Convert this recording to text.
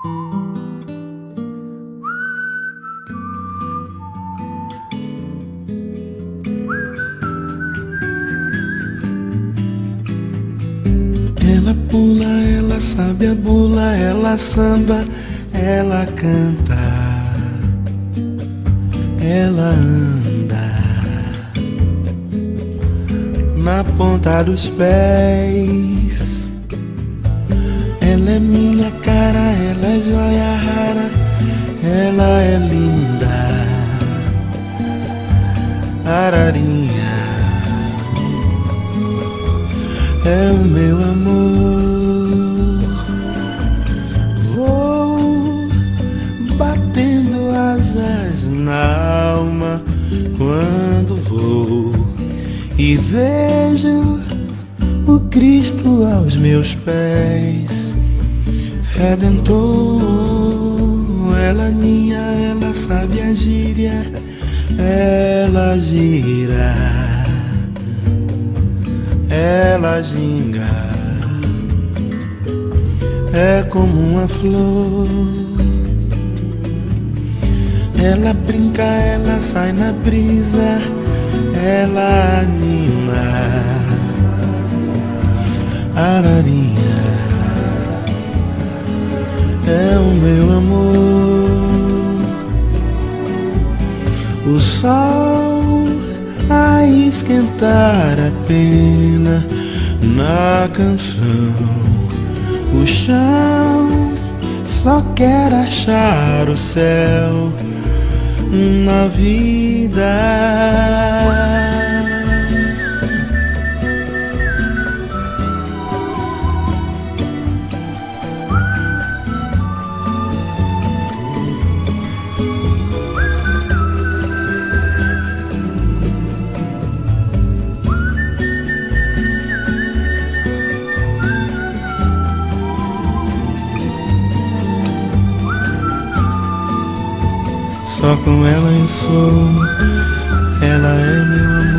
Ela pula, ela sabe a bula, ela samba, ela canta, ela anda na ponta dos pés. Ela é minha cara, ela é joia rara, ela é linda, ararinha é o meu amor. Vou batendo asas na alma quando vou e vejo o Cristo aos meus pés. Redentor, ela ninha, ela sabe a gíria, ela gira ela ginga, é como uma flor. Ela brinca, ela sai na brisa, ela anima. Ararinha meu amor. O sol a esquentar a pena na canção. O chão só quer achar o céu na vida. Só com ela eu sou, ela é meu amor.